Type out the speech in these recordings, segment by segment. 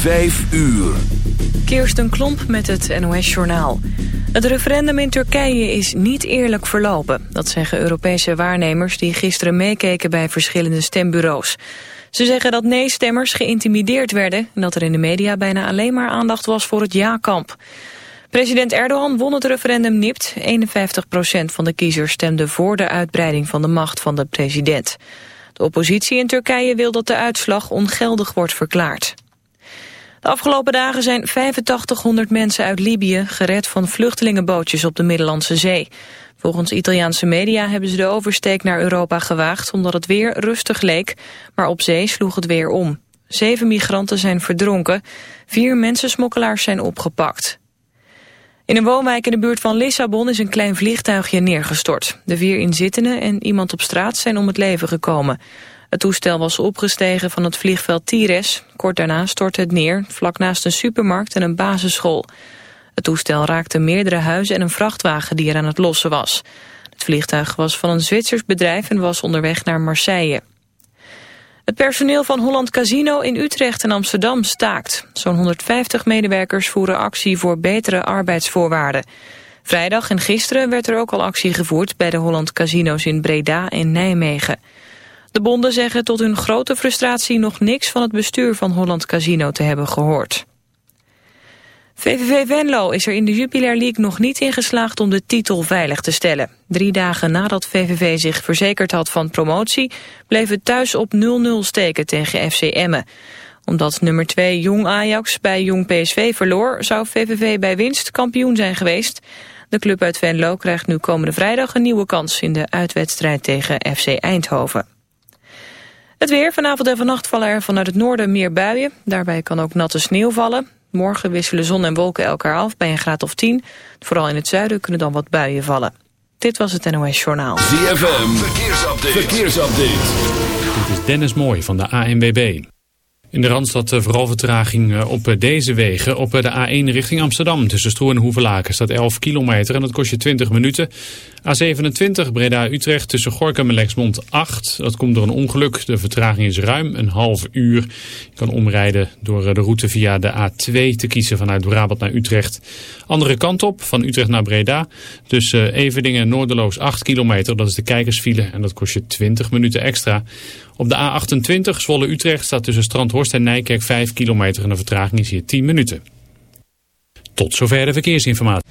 Vijf uur. Kirsten Klomp met het NOS-journaal. Het referendum in Turkije is niet eerlijk verlopen. Dat zeggen Europese waarnemers die gisteren meekeken bij verschillende stembureaus. Ze zeggen dat nee-stemmers geïntimideerd werden... en dat er in de media bijna alleen maar aandacht was voor het ja-kamp. President Erdogan won het referendum nipt. 51% van de kiezers stemde voor de uitbreiding van de macht van de president. De oppositie in Turkije wil dat de uitslag ongeldig wordt verklaard. De afgelopen dagen zijn 8500 mensen uit Libië gered van vluchtelingenbootjes op de Middellandse Zee. Volgens Italiaanse media hebben ze de oversteek naar Europa gewaagd omdat het weer rustig leek, maar op zee sloeg het weer om. Zeven migranten zijn verdronken, vier mensensmokkelaars zijn opgepakt. In een woonwijk in de buurt van Lissabon is een klein vliegtuigje neergestort. De vier inzittenden en iemand op straat zijn om het leven gekomen. Het toestel was opgestegen van het vliegveld Tires. Kort daarna stortte het neer, vlak naast een supermarkt en een basisschool. Het toestel raakte meerdere huizen en een vrachtwagen die er aan het lossen was. Het vliegtuig was van een Zwitsers bedrijf en was onderweg naar Marseille. Het personeel van Holland Casino in Utrecht en Amsterdam staakt. Zo'n 150 medewerkers voeren actie voor betere arbeidsvoorwaarden. Vrijdag en gisteren werd er ook al actie gevoerd bij de Holland Casino's in Breda en Nijmegen. De bonden zeggen tot hun grote frustratie nog niks van het bestuur van Holland Casino te hebben gehoord. VVV Venlo is er in de Jupiler League nog niet in geslaagd om de titel veilig te stellen. Drie dagen nadat VVV zich verzekerd had van promotie... bleef het thuis op 0-0 steken tegen FC Emmen. Omdat nummer 2 Jong Ajax bij Jong PSV verloor... zou VVV bij winst kampioen zijn geweest. De club uit Venlo krijgt nu komende vrijdag een nieuwe kans... in de uitwedstrijd tegen FC Eindhoven. Het weer. Vanavond en vannacht vallen er vanuit het noorden meer buien. Daarbij kan ook natte sneeuw vallen. Morgen wisselen zon en wolken elkaar af bij een graad of 10. Vooral in het zuiden kunnen dan wat buien vallen. Dit was het NOS Journaal. ZFM. Verkeersupdate. Verkeersupdate. Dit is Dennis Mooij van de ANWB. In de Randstad eh, vooral vertraging eh, op eh, deze wegen. Op de A1 richting Amsterdam tussen Stroe en Hoevelaken staat 11 kilometer en dat kost je 20 minuten. A27 Breda-Utrecht tussen Gorkum en Lexmond 8. Dat komt door een ongeluk. De vertraging is ruim een half uur. Je kan omrijden door de route via de A2 te kiezen vanuit Brabant naar Utrecht. Andere kant op, van Utrecht naar Breda. Tussen Everdingen en Noorderloos 8 kilometer. Dat is de kijkersfile en dat kost je 20 minuten extra. Op de A28 Zwolle-Utrecht staat tussen Strandhorst en Nijkerk 5 kilometer en de vertraging is hier 10 minuten. Tot zover de verkeersinformatie.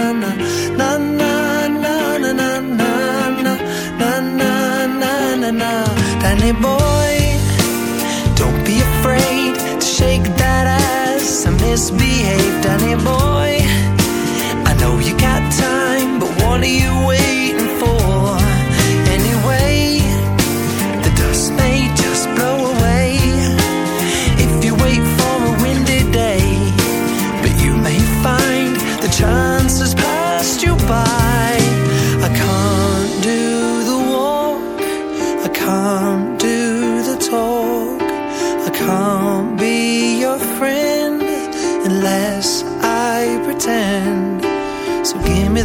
banana tiny boy. Don't be afraid to shake that ass. I misbehave, Danny boy. I know you got time, but what are you waiting?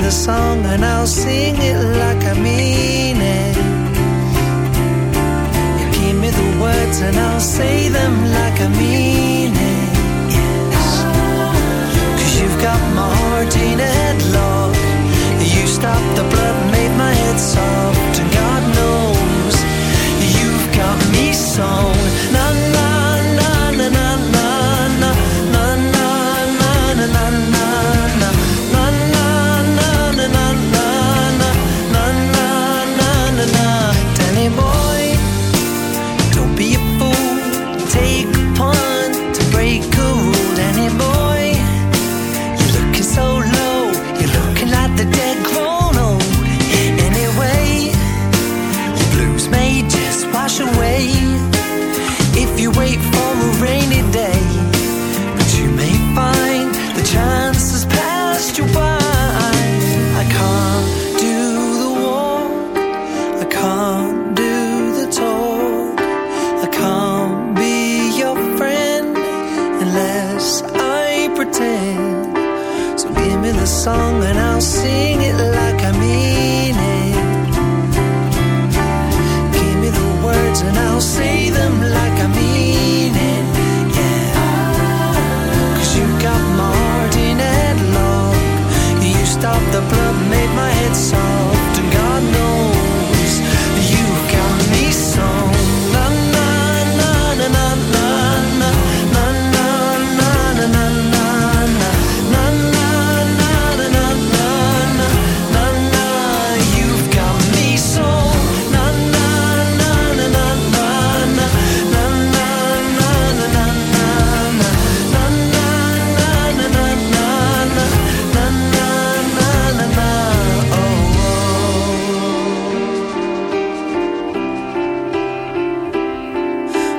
the song and I'll sing it like I mean it. You give me the words and I'll say them like I mean it. Cause you've got my heart in it.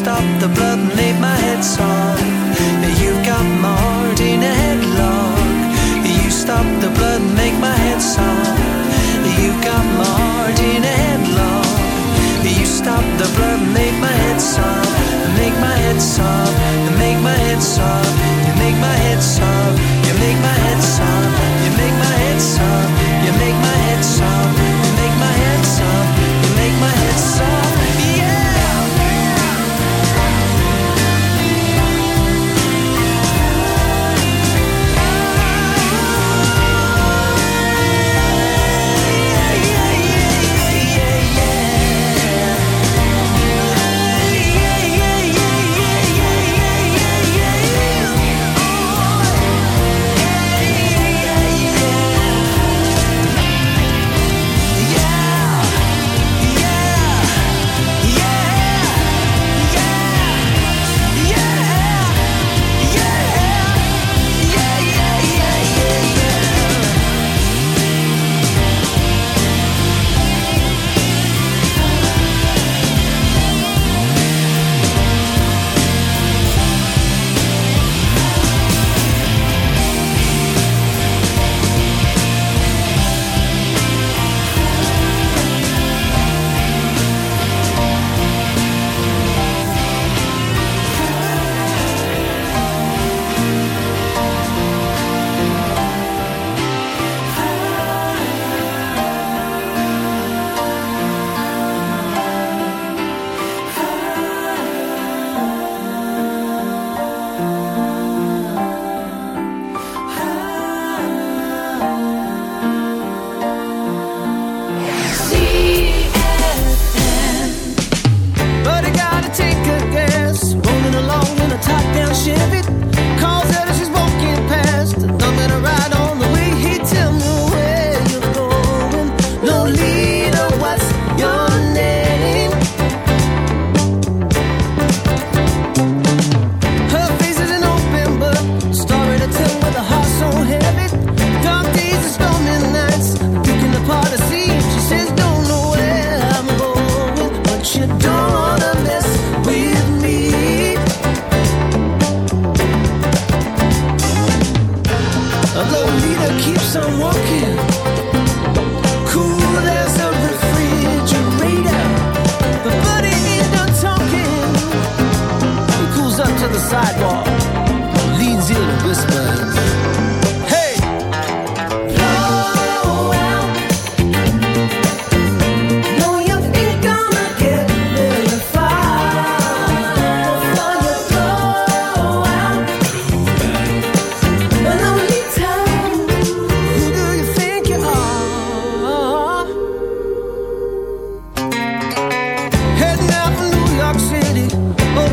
stopped the blood and made my head soft. You got my heart in a headlock. You stopped the blood and make my head soft. You got my heart in a headlock. You stopped the blood and make my head soft. Make my head soft. Make my head soft. You make my head soft. You make my head soft. You make my head soft. You make my head soft. You make my head soft. You make my head soft.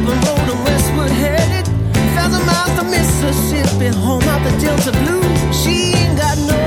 the road and westward headed. Thousand miles to Mississippi, home of the Delta Blue. She ain't got no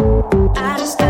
Out of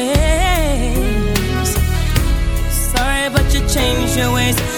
Changed your ways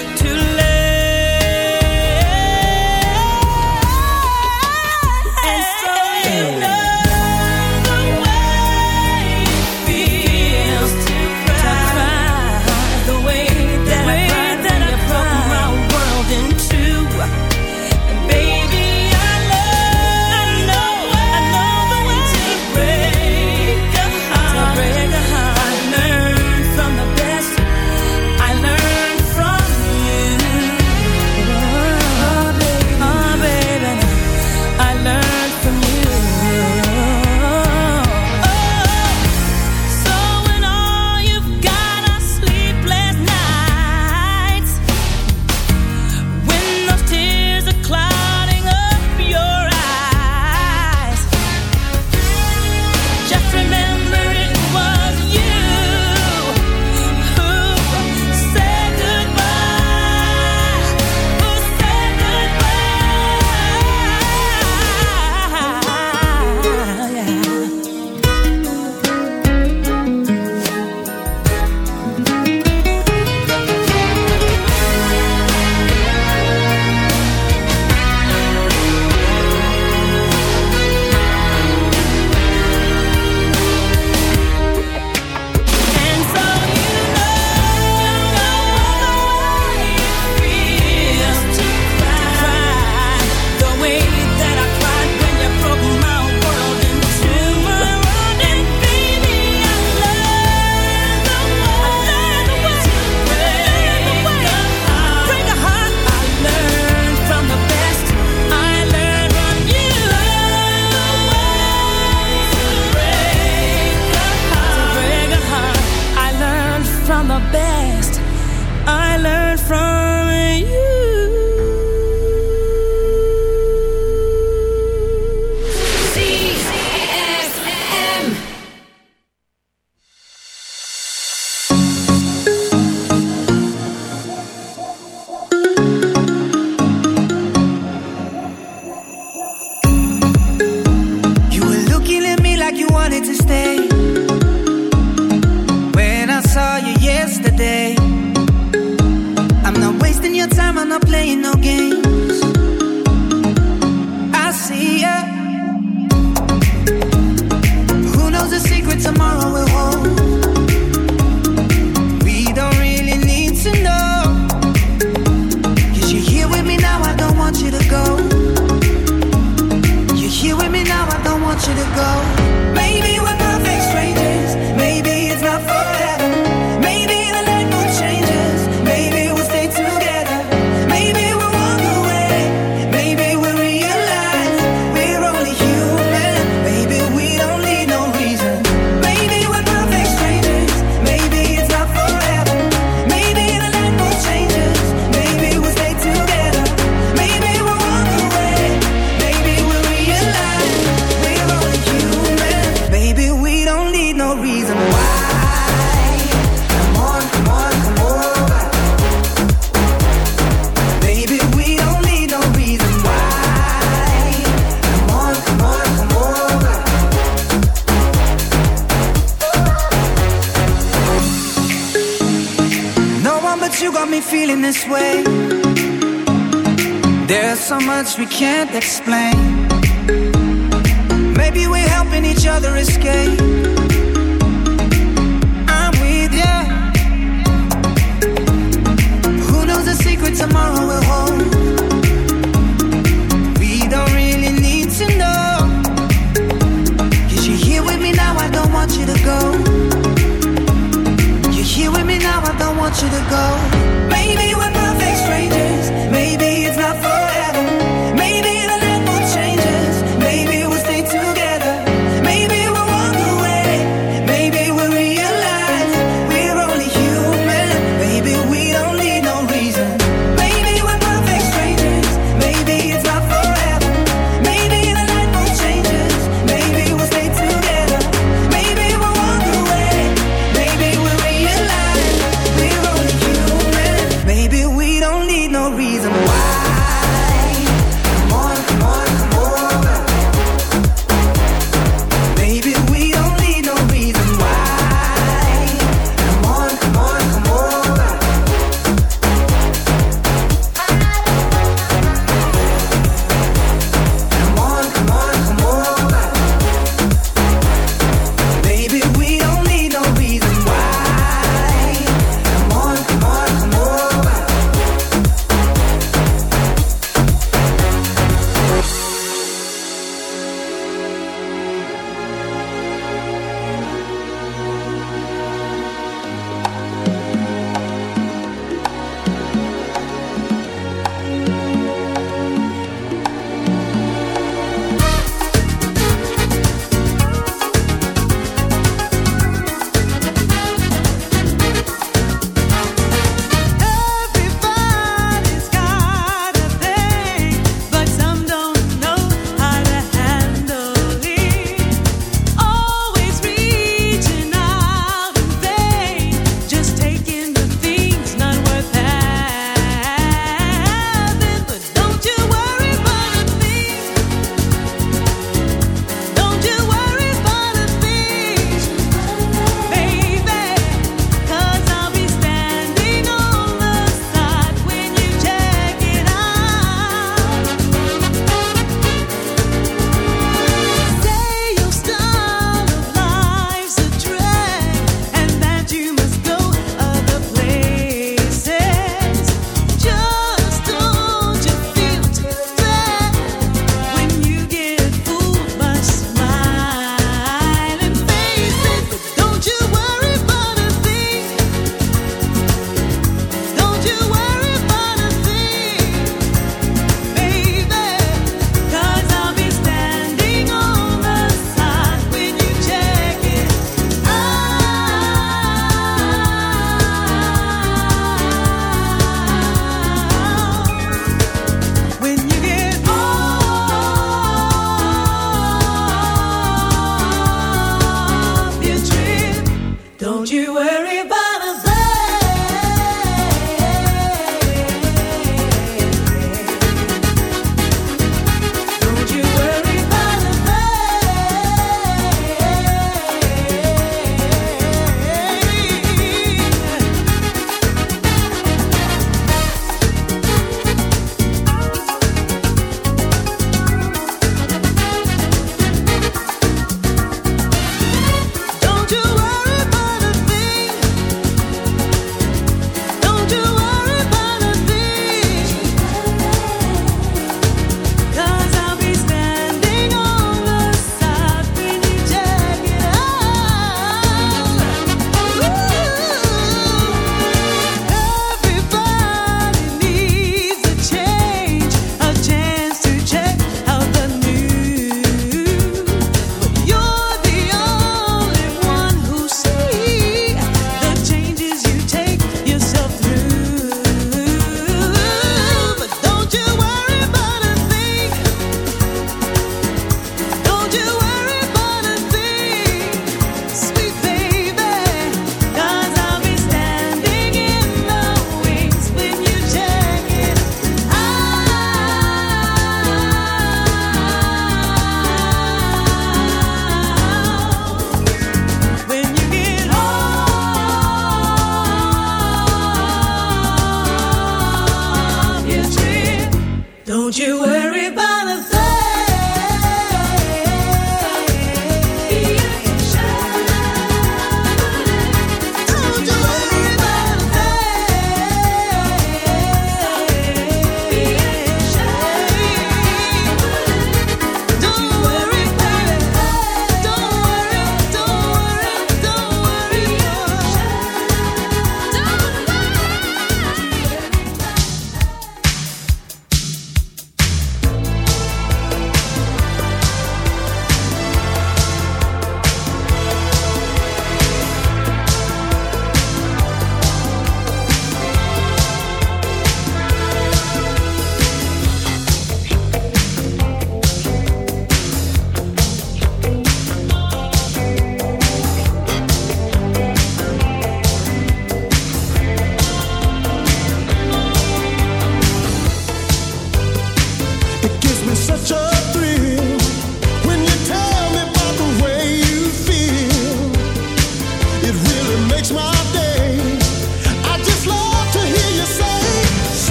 we can't